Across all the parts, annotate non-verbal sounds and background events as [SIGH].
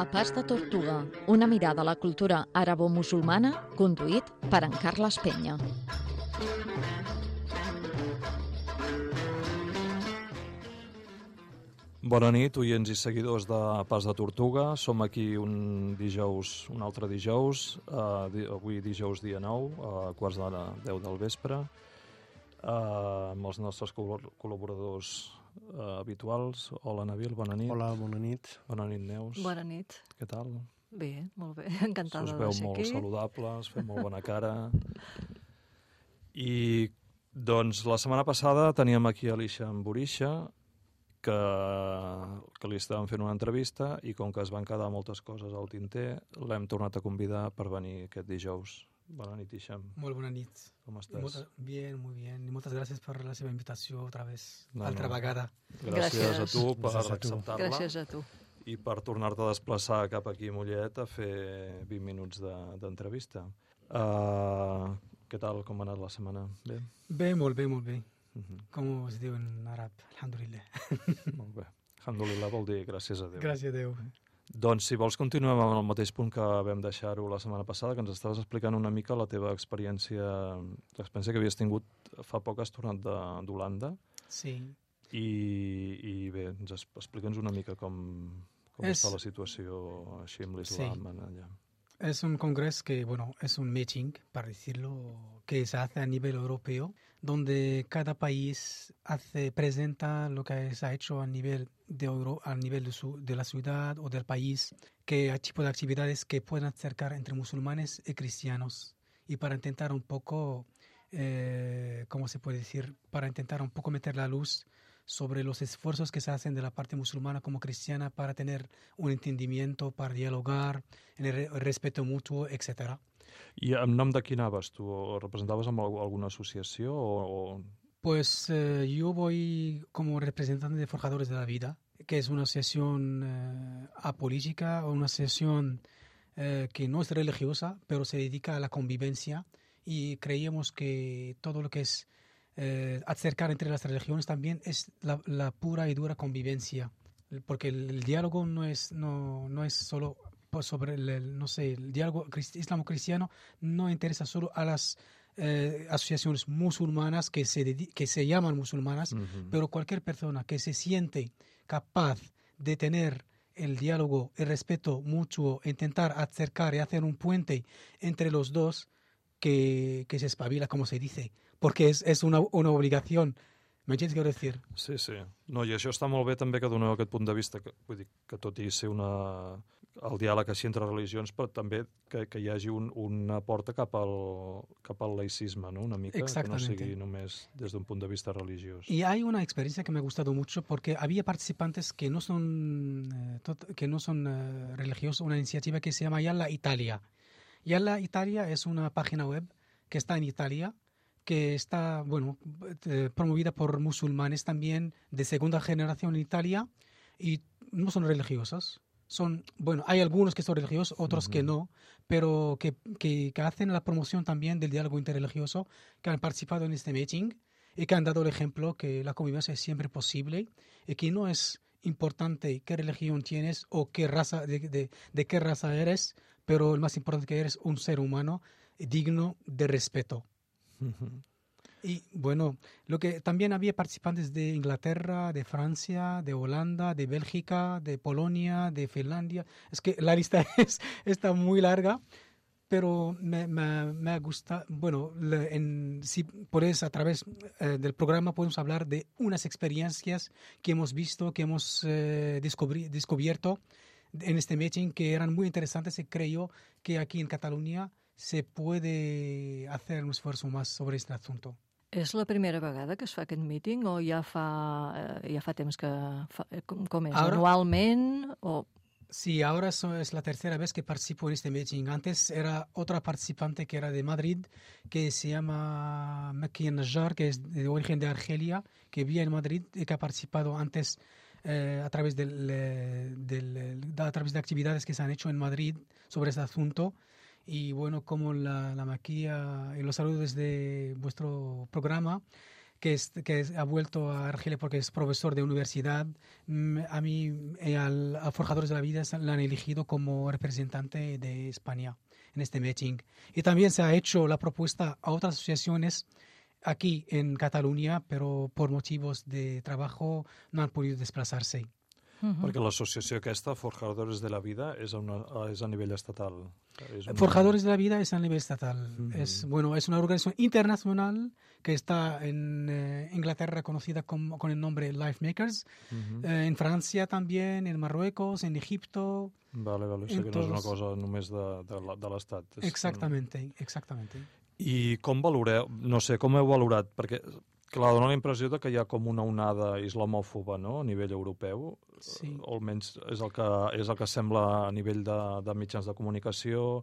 A Pas de Tortuga, una mirada a la cultura àrabo-musulmana, conduït per en Carles Penya. Bona nit, oients i seguidors de Pas de Tortuga. Som aquí un dijous, un altre dijous, di avui dijous dia 9, a quarts de 10 del vespre, uh, amb els nostres col·laboradors uh, habituals. Hola, Nabil, bona nit. Hola, bona nit. Bona nit, Neus. Bona nit. Què tal? Bé, molt bé, [LAUGHS] encantada Us de veu ser molt aquí. saludables, feu molt bona cara. [LAUGHS] I, doncs, la setmana passada teníem aquí Alicia Borisha, que, que li estàvem fent una entrevista i com que es van quedar moltes coses al tinter, l'hem tornat a convidar per venir aquest dijous. Bona nit, Ixam. Molt bona nit. Com estàs? molta, bien, muy bien. I moltes gràcies per la seva invitació otra vez, No, altra no. vegada. Gràcies, a Gràcies. tu per a tu. acceptar-la Gràcies a tu. i per tornar-te a desplaçar cap aquí a Mollet a fer 20 minuts de- d'entrevista. De, uh, què tal, com ha anat la setmana? Bé? Bé, molt bé, molt bé. Uh -huh. Com es diu en àrab? Alhamdulillah. Molt bé. Alhamdulillah vol dir gràcies a Déu. Gràcies a Déu. Doncs, si vols, continuem amb el mateix punt que vam deixar-ho la setmana passada, que ens estaves explicant una mica la teva experiència, l'experiència que havies tingut fa poc has tornat d'Holanda, Sí. i, i bé, ens explica'ns una mica com, com És- està la situació així amb l'islam en allà. Es un congreso que, bueno, es un meeting, para decirlo, que se hace a nivel europeo, donde cada país hace, presenta lo que se ha hecho a nivel de Euro, a nivel de, su, de la ciudad o del país, que hay tipo de actividades que pueden acercar entre musulmanes y cristianos. Y para intentar un poco, eh, ¿cómo se puede decir? Para intentar un poco meter la luz sobre los esfuerzos que se hacen de la parte musulmana como cristiana para tener un entendimiento, para dialogar, en el, re- el respeto mutuo, etcétera. I en nom de qui anaves tu? O representaves amb algu- alguna associació o, o... Pues eh, yo voy como representante de Forjadores de la Vida, que es una asociación eh, apolítica, una asociación eh, que no es religiosa, pero se dedica a la convivencia y creíamos que todo lo que es eh, acercar entre las religiones también es la, la pura y dura convivencia, porque el, el diálogo no es, no, no es solo pues, sobre el, el- no sé, el diálogo crist- islamo-cristiano no interesa solo a las eh, asociaciones musulmanas que se, que se llaman musulmanas, pero cualquier persona que se siente capaz de tener el diálogo, el respeto mutuo, intentar acercar y hacer un puente entre los dos, que, que se espabila, como se dice, porque es, es una, una obligación. ¿Me entiendes qué quiero decir? Sí, sí. No, i això està molt bé també que doneu aquest punt de vista, que, vull dir, que tot i ser una, el diàleg així entre religions, però també que, que hi hagi un, una porta cap al, cap al laïcisme, no? una mica, que no sigui només des d'un punt de vista religiós. Y hay una experiencia que me ha gustado mucho porque había participantes que no son, eh, tot- que no son eh, religiosos, una iniciativa que se llama Yalla Italia. Yalla Italia es una página web que está en Italia, que está, bueno, eh, promovida por musulmanes también de segunda generación en Italia y no son religiosos. Son, bueno, hay algunos que son religiosos, otros que no, pero que, que, que hacen la promoción también del diálogo interreligioso, que han participado en este meeting y que han dado el ejemplo que la convivencia es siempre posible y que no es importante qué religión tienes o qué raza, de, de- de qué raza eres, pero el más importante que eres un ser humano digno de respeto. Y bueno, lo que también había participantes de Inglaterra, de Francia, de Holanda, de Bélgica, de Polonia, de Finlandia. Es que la lista [LAUGHS] es, está muy larga, pero me, me, me gusta, bueno, en, si puedes a través eh, del programa podemos hablar de unas experiencias que hemos visto, que hemos eh, descubierto en este meeting que eran muy interesantes y creo que aquí en Cataluña se puede hacer un esfuerzo más sobre este asunto. És la primera vegada que es fa aquest míting o ja fa, eh, ja fa temps que... Fa, eh, com, com és? Ara- Anualment o... Sí, ahora es la tercera vez que participo en este meeting. Antes era otra participante que era de Madrid, que se llama Mekki Najjar, que es de origen de Argelia, que vivía en Madrid y que ha participado antes eh, a, través del, eh, del- de- a través de actividades que se han hecho en Madrid sobre este asunto. Y bueno, como la, la maquilla y los saludos desde vuestro programa, que, es, que ha vuelto a Argelia porque es profesor de universidad. Mm, A mí, eh, al, a Forjadores de la Vida, le han elegido como representante de España en este meeting. Y también se ha hecho la propuesta a otras asociaciones aquí en Cataluña, pero por motivos de trabajo no han podido desplazarse. Perquè l'associació aquesta, Forjadores de la Vida, és a, una, és a nivell estatal. És una- Forjadores de la Vida es a nivel estatal. Ujú. Es, bueno, es una organización internacional que está en eh, Inglaterra conocida como, con el nombre Life Makers, Mhm. eh, en Francia también, en Marruecos, en Egipto. Vale, vale, o sigui que no és una cosa només de, de, de l'Estat. és- Exactamente, exactamente. I com valoreu, no sé, com heu valorat? Perquè, clar, dona la impressió de que hi ha com una onada islamòfoba no? a nivell europeu, Sí. o almenys és el que, és el que sembla a nivell de, de mitjans de comunicació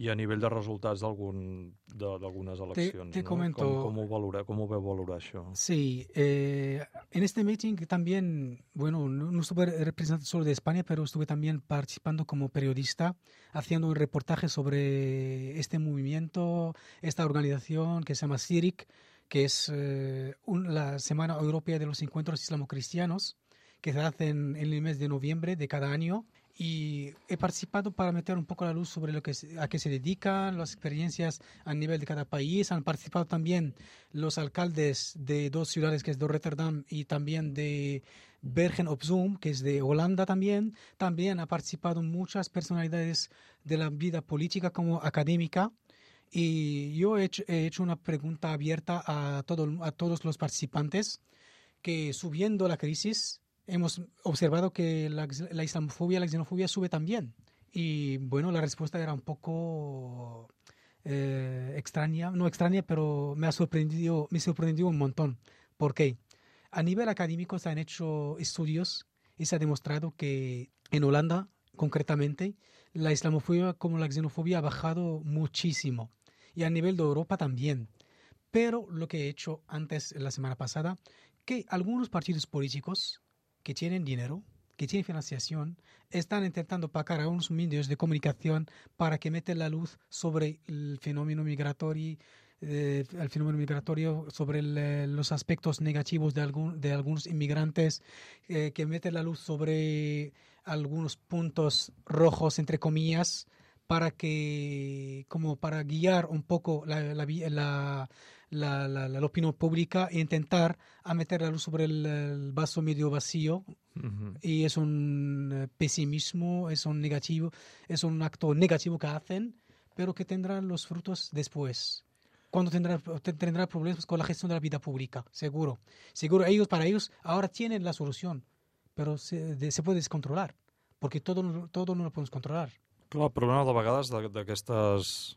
i a nivell de resultats d'algun- de- d'algunes eleccions. te no? comento- Com, com, ho valoreu, com ho veu valorar, això? Sí, eh, en este meeting también, bueno, no, no estuve representando solo de España, pero estuve también participando como periodista, haciendo un reportaje sobre este movimiento, esta organización que se llama CIRIC, que es eh, un- la Semana Europea de los Encuentros Islamocristianos, que se hace en, el mes de noviembre de cada año. Y he participado para meter un poco la luz sobre lo que a qué se dedican, las experiencias a nivel de cada país. Han participado también los alcaldes de dos ciudades, que es de Rotterdam y también de Bergen op Zoom, que es de Holanda también. También ha participado muchas personalidades de la vida política como académica. Y yo he hecho, he hecho una pregunta abierta a, todo, a todos los participantes, que subiendo la crisis hemos observado que la, la islamofobia, la xenofobia sube también. Y bueno, la respuesta era un poco eh, extraña, no extraña, pero me ha sorprendido, me sorprendió un montón. ¿Por qué? A nivel académico se han hecho estudios y se ha demostrado que en Holanda, concretamente, la islamofobia como la xenofobia ha bajado muchísimo. Y a nivel de Europa también. Pero lo que he hecho antes, la semana pasada, que algunos partidos políticos que tienen dinero, que tienen financiación, están intentando pagar a unos medios de comunicación para que metan la luz sobre el fenómeno migratorio, eh, el fenómeno migratorio, sobre eh, los aspectos negativos de, algún, de algunos inmigrantes, eh, que meten la luz sobre algunos puntos rojos, entre comillas, para que, como para guiar un poco la, la, la- la opinión pública e intentar a meter la luz sobre el, el vaso medio vacío Mhm. y es un eh, pesimismo, es un negativo, es un acto negativo que hacen, pero que tendrán los frutos después. Cuando tendrá, te- tendrá problemas con la gestión de la vida pública, seguro. Seguro, ellos, para ellos, ahora tienen la solución, pero se, de- se puede descontrolar, porque todo, todo no lo podemos controlar. Clar, el problema de vegades de- d'aquestes...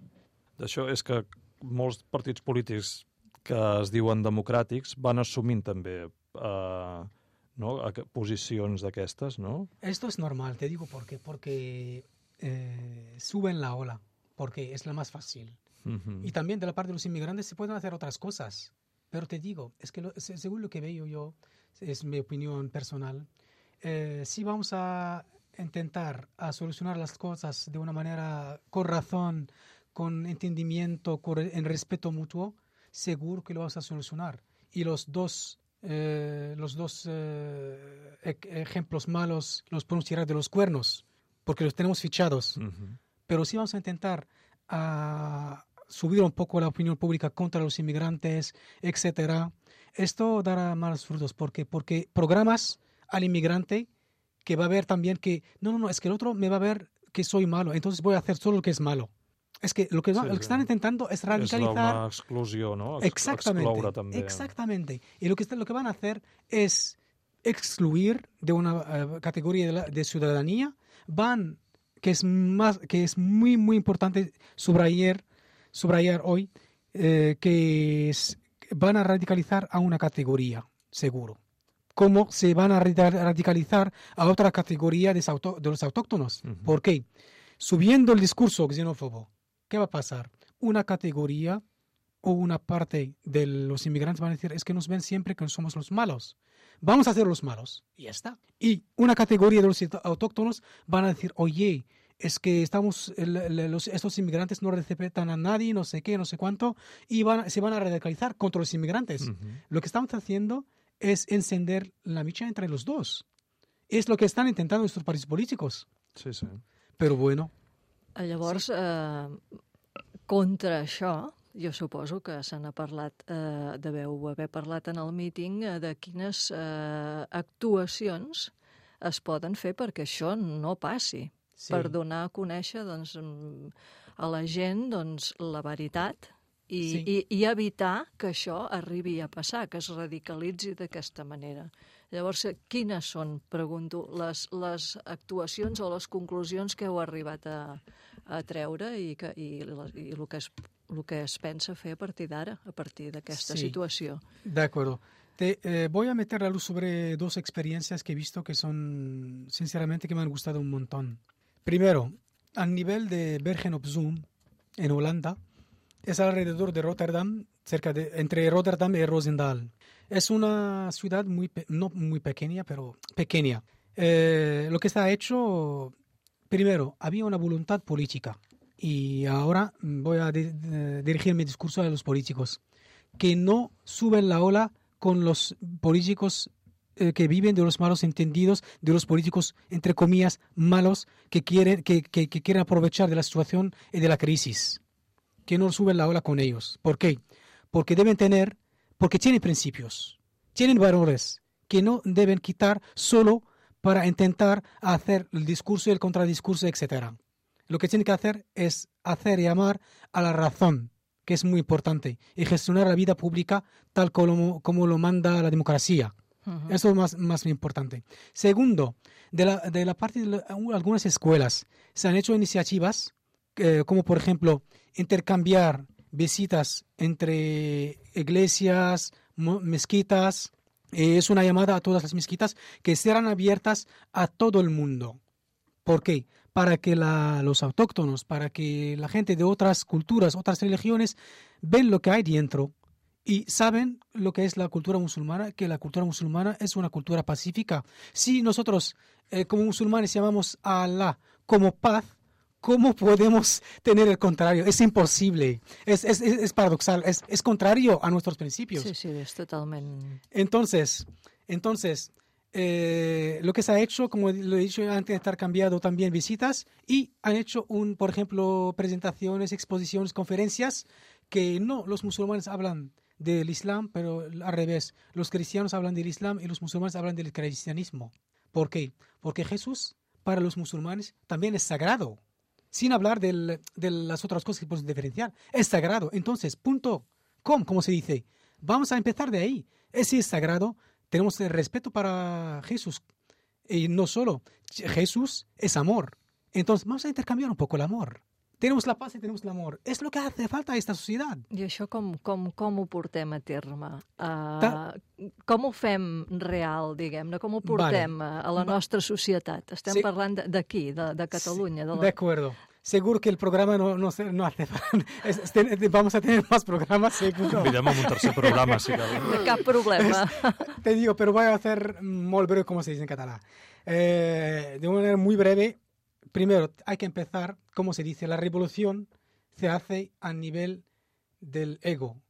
D'això és que molts partits polítics que es diuen democràtics van assumint també eh, no? posicions d'aquestes, no? Esto es normal, te digo por qué. Porque eh, suben la ola, porque es la más fácil. Mhm. Y también de la parte de los inmigrantes se pueden hacer otras cosas. Pero te digo, es que lo- se- según lo que veo yo, es mi opinión personal, eh, si vamos a intentar a solucionar las cosas de una manera con razón, con entendimiento, con, en respeto mutuo, seguro que lo vamos a solucionar. Y los dos, eh, los dos eh, ej- ejemplos malos los podemos tirar de los cuernos, porque los tenemos fichados pero sí vamos a intentar a subir un poco la opinión pública contra los inmigrantes, etcétera. Esto dará malos frutos porque porque programas al inmigrante que va a ver también que no no no es que el otro me va a ver que soy malo, entonces voy a hacer solo lo que es malo. Es que lo que, Sí, lo que sí. están intentando es És radicalizar una exclusió, no? Ex- Exactamente. Excloure també. Exactamente. Y lo que, lo que van a hacer es excluir de una eh, categoría de, la- de ciudadanía, van, que es, más, que es muy, muy importante subrayar, subrayar hoy, eh, que es- van a radicalizar a una categoría, seguro. Como se van a radica- radicalizar a otra categoría de, los auto- de los autóctonos. Ujú. ¿Por qué? Subiendo el discurso xenófobo, ¿qué va a pasar? Una categoría o una parte de los inmigrantes van a decir es que nos ven siempre que somos los malos. Vamos a ser los malos. Y ya está. Y una categoría de los autóctonos van a decir, oye, es que estamos, los, estos inmigrantes no respetan a nadie, no sé qué, no sé cuánto, y van, se van a radicalizar contra los inmigrantes. Ujú. Lo que estamos haciendo es encender la micha entre los dos. Es lo que están intentando nuestros partidos políticos. Sí, sí. Pero bueno, Eh, Llavors, eh, contra això, jo suposo que se n'ha parlat, eh, deveu haver parlat en el míting eh, de quines eh, actuacions es poden fer perquè això no passi, sí. per donar a conèixer doncs, a la gent doncs, la veritat i, Sí. i, i evitar que això arribi a passar, que es radicalitzi d'aquesta manera. Llavors, quines són, pregunto, les, les actuacions o les conclusions que heu arribat a, a treure i, que, i, i el, que es, el que es pensa fer a partir d'ara, a partir d'aquesta Sí. situació? De acuerdo. Te eh, voy a meter la luz sobre dos experiencias que he visto que son, sinceramente, que me han gustado un montón. Primero, a nivel de Bergen op Zoom, en Holanda, es alrededor de Rotterdam, cerca de, entre Rotterdam y Roosendaal. Es una ciudad muy, no muy pequeña, pero pequeña. Eh, lo que está hecho, primero, había una voluntad política. Y ahora voy a di- eh, dirigir mi discurso a los políticos que no suben la ola con los políticos eh, que viven de los malos entendidos, de los políticos, entre comillas, malos, que quieren, que, que- que quieren aprovechar de la situación y de la crisis. Que no suben la ola con ellos. ¿Por qué? Porque deben tener, porque tienen principios, tienen valores que no deben quitar solo para intentar hacer el discurso y el contradiscurso, etc. Lo que tienen que hacer es hacer llamar a la razón, que es muy importante, y gestionar la vida pública tal como, como lo manda la democracia. Uh Eso es más, más importante. Segundo, de la, de la parte de la- algunas escuelas se han hecho iniciativas, eh, como por ejemplo intercambiar visitas entre iglesias, mezquitas. Eh, es una llamada a todas las mezquitas que serán abiertas a todo el mundo. ¿Por qué? Para que los autóctonos, para que la gente de otras culturas, otras religiones, ven lo que hay dentro y saben lo que es la cultura musulmana, que la cultura musulmana es una cultura pacífica. Si nosotros eh, como musulmanes llamamos a Allah como paz, ¿cómo podemos tener el contrario? Es imposible, es, es, es- es paradoxal, es, es contrario a nuestros principios. Sí, sí, és totalment... Entonces, entonces eh, lo que se ha hecho, como lo he dicho antes, estar cambiado también visitas y han hecho, un, por ejemplo, presentaciones, exposiciones, conferencias que no, los musulmanes hablan del Islam, pero al revés, los cristianos hablan del Islam y los musulmanes hablan del cristianismo. ¿Por qué? Porque Jesús para los musulmanes también es sagrado, sin hablar del- de las otras cosas que podemos diferenciar. Es sagrado. Entonces, punto com, como se dice. Vamos a empezar de ahí. Ese es sagrado. Tenemos respeto para Jesús. Y no solo, Jesús es amor. Entonces, vamos a intercambiar un poco el amor. Tenemos la paz y tenemos el amor. Es lo que hace falta a esta sociedad. I això com, com, com ho portem a terme? Uh, Ta- com ho fem real, diguem-ne? Com ho portem a, a la Va- nostra societat? Estem Sí. parlant de- d'aquí, de, de Catalunya. De De la... acuerdo. Seguro que el programa no, no, se- no hace. [LAUGHS] Es- es- vamos a tener más programas, seguro. Amb un tercer programa, si cal. Cap problema. Te digo, pero voy a hacer muy breve, como se dice en catalán. Eh, de una manera muy breve, primero hay que empezar, como se dice, la revolución se hace a nivel del ego,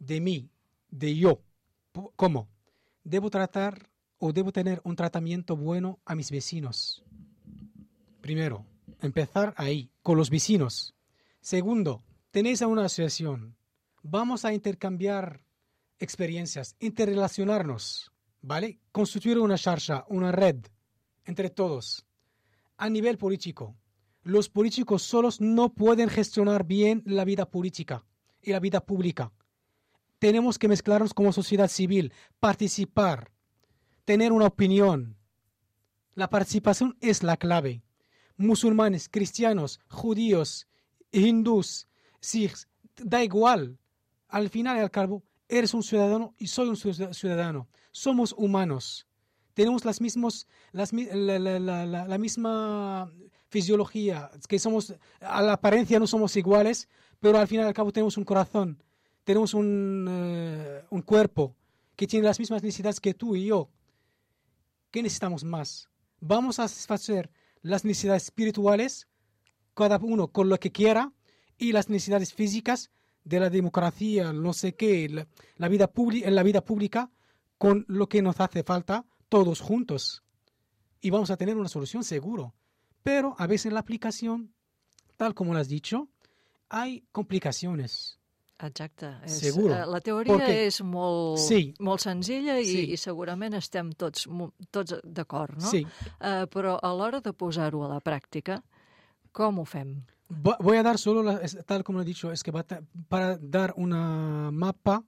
de mí, de yo. ¿Cómo? Debo tratar o debo tener un tratamiento bueno a mis vecinos. Primero, empezar ahí, con los vecinos. Segundo, tenéis a una asociación. Vamos a intercambiar experiencias, interrelacionarnos, ¿vale? Constituir una charcha, una red entre todos. A nivel político, los políticos solos no pueden gestionar bien la vida política y la vida pública. Tenemos que mezclarnos como sociedad civil, participar, tener una opinión. La participación es la clave. Musulmanes, cristianos, judíos, hindús, sikhs, da igual. Al final y al cabo, eres un ciudadano y soy un ciudad- ciudadano. Somos humanos. Tenemos las mismos, las, la- la- la- la misma fisiología, que somos, a la apariencia no somos iguales, pero al final y al cabo tenemos un corazón, tenemos un, eh, un cuerpo que tiene las mismas necesidades que tú y yo. ¿Qué necesitamos más? Vamos a satisfacer las necesidades espirituales cada uno con lo que quiera y las necesidades físicas de la democracia, no sé qué, la, la vida en la vida pública con lo que nos hace falta todos juntos. Y vamos a tener una solución seguro. Pero a veces en la aplicación, tal como lo has dicho, hay complicacions. Exacte. És, Seguro. eh, La teoria Perquè- és molt, Sí. molt senzilla i, Sí. i segurament estem tots, tots d'acord, no? Sí. Eh, però a l'hora de posar-ho a la pràctica, com ho fem? Vo- Voy a dar solo, la- tal como lo he dicho, es que para dar una mapa,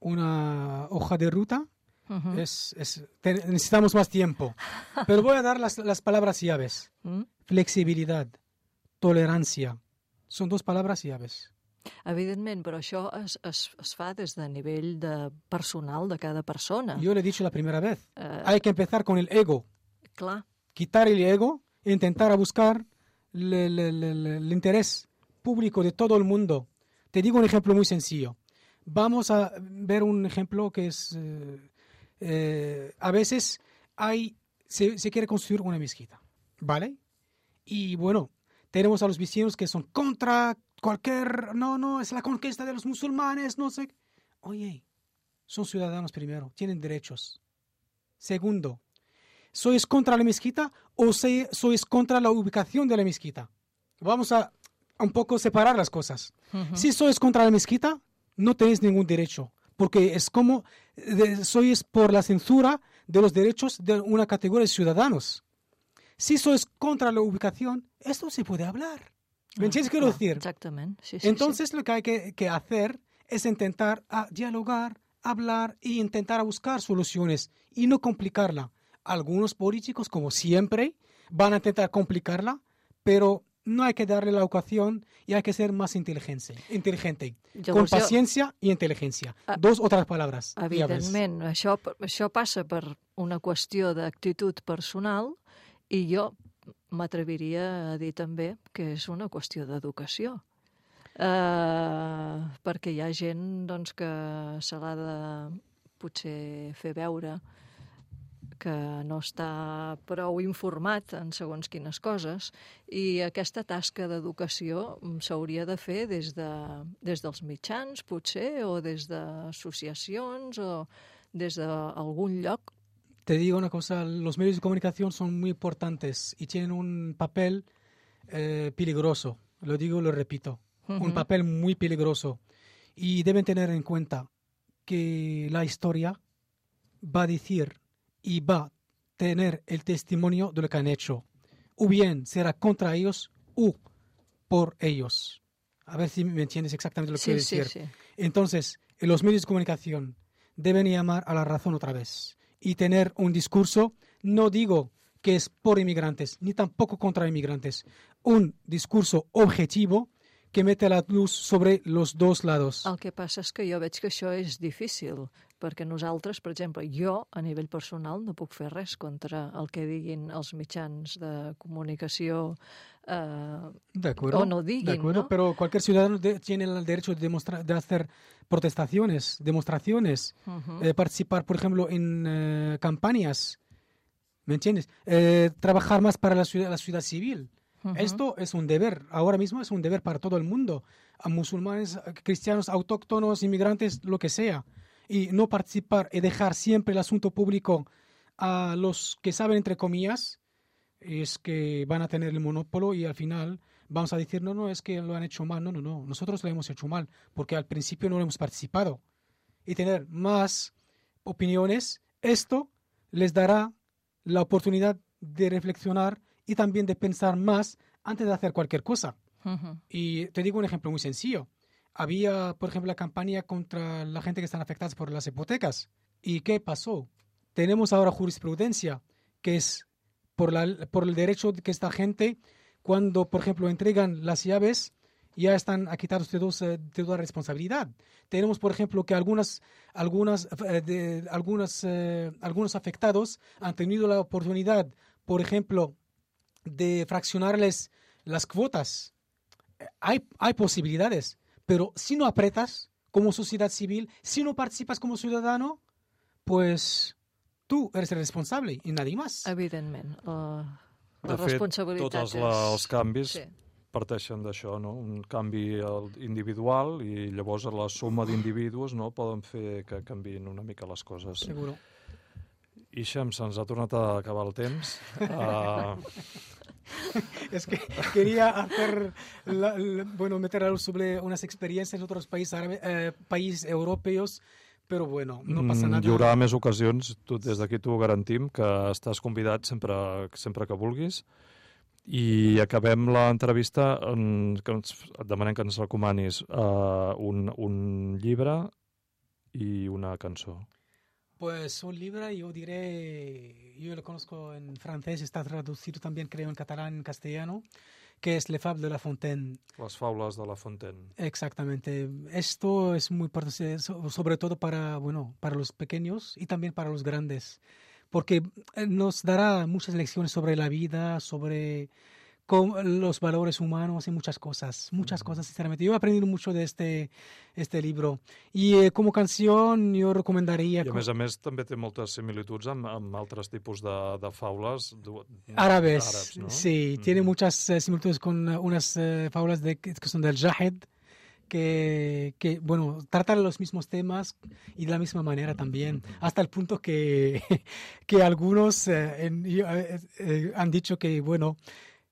una hoja de ruta, Uh es, es- te- necesitamos más tiempo. Pero voy a dar las, las palabras llaves. -huh. Flexibilidad, tolerancia. Son dos palabras llaves. Evidentment, però això es, es, es fa des de nivell de personal de cada persona. Yo le he dicho la primera vez. Eh, Hay que empezar con el ego. clar, quitar el ego e intentar a buscar le- le- le- le- el interés público de todo el mundo. Te digo un ejemplo muy sencillo. Vamos a ver un ejemplo que es, eh, eh, a veces hay, se, se quiere construir una mezquita, ¿vale? Y bueno, tenemos a los vecinos que son contra cualquier, no, no, es la conquista de los musulmanes, no sé. Oye, son ciudadanos primero, tienen derechos. Segundo, ¿sois contra la mezquita o sois contra la ubicación de la mezquita? Vamos a un poco separar las cosas. Ujú. Si sois contra la mezquita, no tenéis ningún derecho, porque es como de- sois por la censura de los derechos de una categoría de ciudadanos. Si sois contra la ubicación, esto se puede hablar. ¿Me Ah, entiendes quiero decir? Exactament, sí, sí. Entonces lo que hay que, que hacer es intentar a dialogar, hablar e intentar buscar soluciones y no complicarla. Algunos políticos, como siempre, van a intentar complicarla, pero no hay que darle la ocasión y hay que ser más inteligente, inteligente sí. con Llavors, jo- paciencia y inteligencia. Ah, Dos otras palabras. ya ves. Evidentment, això, això passa per una qüestió d'actitud personal i jo m'atreviria a dir també que és una qüestió d'educació. Uh, perquè hi ha gent doncs, que se l'ha de potser fer veure que no està prou informat en segons quines coses i aquesta tasca d'educació mm, s'hauria de fer des, de, des dels mitjans, potser, o des d'associacions, o des d'algun lloc. Te digo una cosa, los medios de comunicación son muy importantes y tienen un papel eh, peligroso. Lo digo lo repito. un Ujú. papel muy peligroso. Y deben tener en cuenta que la historia va a decir y va a tener el testimonio de lo que han hecho. O bien será contra ellos o por ellos. A ver si me entiendes exactamente lo que Sí, quiero sí, decir. sí. Entonces, los medios de comunicación deben llamar a la razón otra vez y tener un discurso, no digo que es por inmigrantes, ni tampoco contra inmigrantes, un discurso objetivo que mete la luz sobre los dos lados. El que passa és que jo veig que això és difícil, perquè nosaltres, per exemple, jo, a nivell personal, no puc fer res contra el que diguin els mitjans de comunicació eh, De acuerdo. o no de acuerdo, no? pero cualquier ciudadano de- tiene el derecho de, de hacer protestaciones, demostraciones, uh eh, participar, por ejemplo, en eh, campañas. ¿Me entiendes? Eh, trabajar más para la ciudad, la ciudad civil. Esto es un deber, ahora mismo es un deber para todo el mundo, a musulmanes, a cristianos, autóctonos, inmigrantes, lo que sea. Y no participar y dejar siempre el asunto público a los que saben, entre comillas, es que van a tener el monópolo y al final vamos a decir, no, no, es que lo han hecho mal. No, no, no, nosotros lo hemos hecho mal porque al principio no hemos participado. Y tener más opiniones, esto les dará la oportunidad de reflexionar y también de pensar más antes de hacer cualquier cosa. -huh. Y te digo un ejemplo muy sencillo. Había, por ejemplo, la campaña contra la gente que están afectadas por las hipotecas. ¿Y qué pasó? Tenemos ahora jurisprudencia, que es por, la, por el derecho de que esta gente, cuando, por ejemplo, entregan las llaves, ya están a quitados de, dos, eh, de toda responsabilidad. Tenemos, por ejemplo, que algunas, algunas, eh, de, algunas, eh, algunos afectados han tenido la oportunidad, por ejemplo, de fraccionarles las cuotas. Hay, hay posibilidades, pero si no apretas como sociedad civil, si no participas como ciudadano, pues tú eres el responsable y nadie más. Evidentment, la, la De fet, responsabilitat tots els, és... la, els canvis Sí. parteixen d'això, no? un canvi al- individual i llavors a la suma d'individus no? poden fer que canvin una mica les coses. Seguro. I Xem, se'ns ha tornat a acabar el temps. Uh, [LAUGHS] [LAUGHS] Es que quería hacer, la- la- bueno, meter a luz sobre unas experiencias en otros países, árabe- eh, países europeos, pero bueno, no pasa Mm, nada. Hi haurà més ocasions, tu, des d'aquí t'ho garantim, que estàs convidat sempre, sempre que vulguis. I acabem l'entrevista en, que ens, et demanem que ens recomanis uh, un, un llibre i una cançó. Pues un libro, yo diré, yo lo conozco en francés, está traducido también creo en catalán, en castellano, que es Le Fable de la Fontaine. Les faules de la Fontaine. Exactamente. Esto es muy sobre todo para, bueno, para los pequeños y también para los grandes, porque eh, nos dará muchas lecciones sobre la vida, sobre cómo- los valores humanos y muchas cosas, muchas cosas, sinceramente. Yo he aprendido mucho de este, este libro. Y eh, como canción yo recomendaría... I a co- més a més també té moltes similituds amb, amb altres tipus de, de faules du- Árabes, no? sí, Mm. tiene muchas eh, similitudes con unas eh, fábulas de, que son del Jahid, que, que, bueno, tratan los mismos temas y de la misma manera también, hasta el punto que, [LAUGHS] que algunos eh, en- eh, eh, han dicho que, bueno,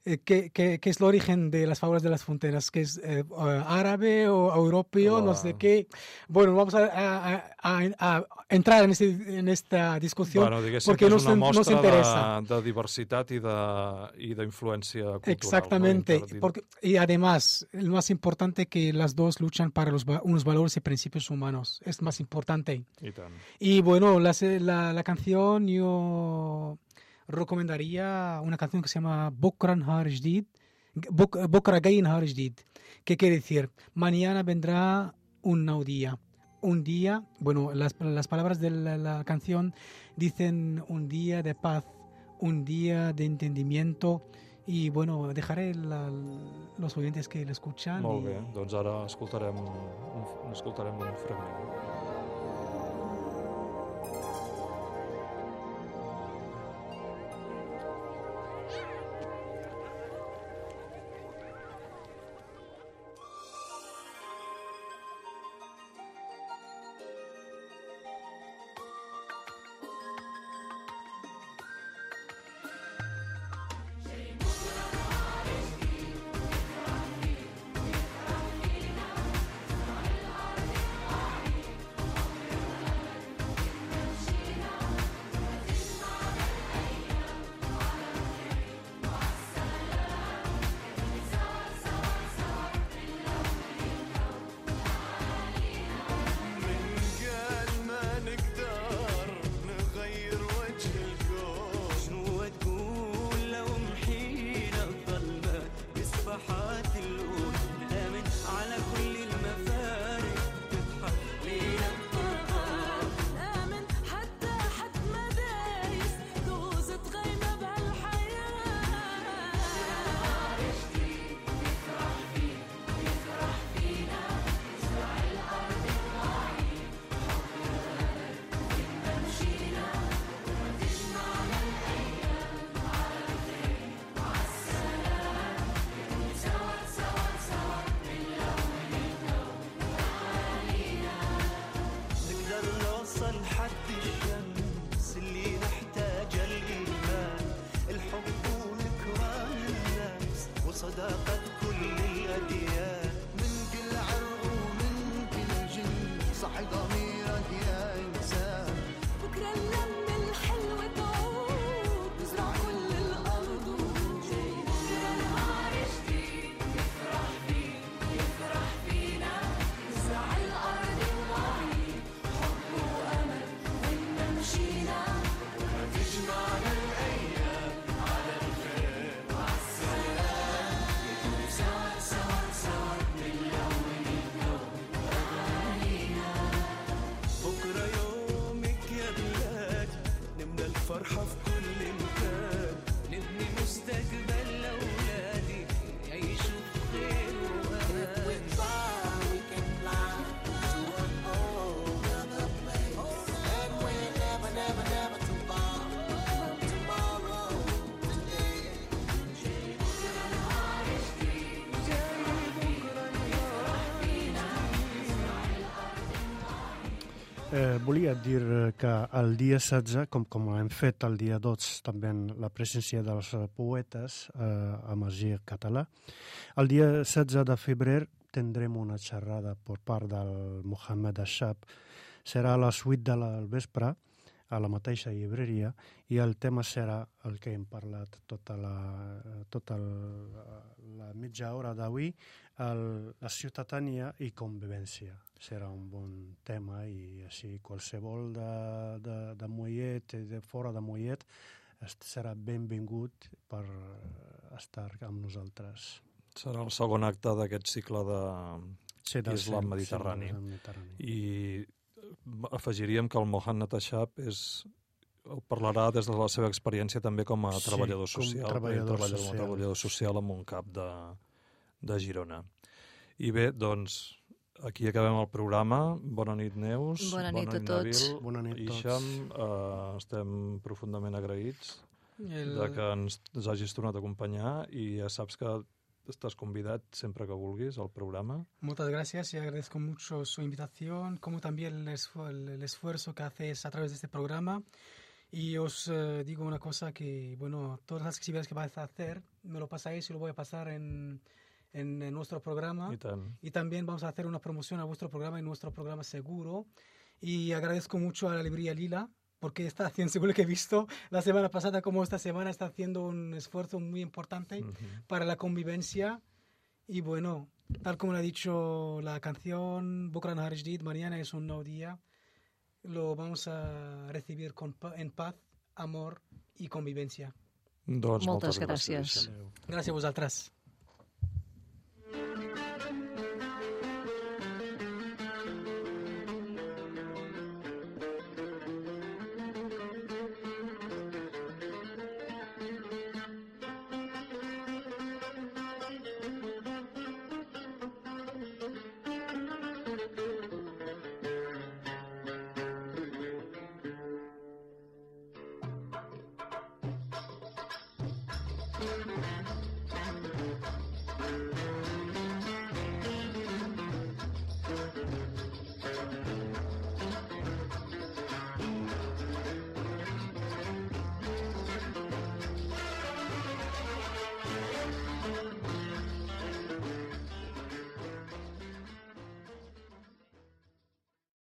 eh, que, que, que es el origen de las fábulas de las fontenas, que es eh, árabe o europeo, no sé qué. Bueno, vamos a, a- a- a entrar en, este- en esta discusión. Bueno, porque que no és una se- no se mostra interesa. de, de diversitat i de- i d'influència cultural. Exactamente, No? Porque, y además, lo más importante que las dos luchan para los, unos valores y principios humanos, es más importante. Tant. Y bueno, la, la, la canción yo recomendaría una canción que se llama Bokran Har Jdid, Bok- Bokra que quiere decir, mañana vendrá un nuevo día. Un día, bueno, las, las palabras de la, la canción dicen un día de paz, un día de entendimiento. Y bueno, dejaré la- los oyentes que lo escuchan. Molt y- bé, doncs ara escoltarem un, escoltarem un fragment. Volia dir eh, que el dia 16, com, com hem fet el dia 12 també en la presència dels poetes eh, a Magí Català, el dia 16 de febrer tindrem una xerrada per part del Mohamed Ashab. Serà a les 8 de la vespre a la mateixa llibreria i el tema serà el que hem parlat tota la, tota el, la mitja hora d'avui, la ciutadania i convivència. Serà un bon tema i així qualsevol de, de, de Mollet, i de fora de Mollet, serà benvingut per estar amb nosaltres. Serà el segon acte d'aquest cicle de Sí, de- Islam sí, mediterrani. sí, mediterrani. I afegiríem que el Mohamed Ashab és, parlarà des de la seva experiència també com a Sí, treballador com social, perquè treballador treballa com social. a treballador social en un cap de, de Girona. I bé, doncs, aquí acabem el programa. Bona nit, Neus. Bona nit a tots. Nabil. Bona nit a tots. Isham, eh, estem profundament agraïts El- de que ens, ens hagis tornat a acompanyar i ja saps que estàs convidat sempre que vulguis al programa. Muchas gracias y agradezco mucho su invitación, como también el, esfu- el- esfuerzo que haces a través de este programa. Y os eh, digo una cosa que, bueno, todas las actividades que vais a hacer, me lo pasáis y lo voy a pasar en, en, en nuestro programa. Tant. Y también vamos a hacer una promoción a vuestro programa y nuestro programa seguro. Y agradezco mucho a la librería Lila, porque está haciendo, según lo que he visto la semana pasada, como esta semana está haciendo un esfuerzo muy importante Ujú. para la convivencia. Y bueno, tal como lo ha dicho la canción Bukra Nahar Jdid, mañana es un nuevo día. Lo vamos a recibir con, en paz, amor y convivencia. Doncs Moltes moltes, gràcies. Gracias a vosotras.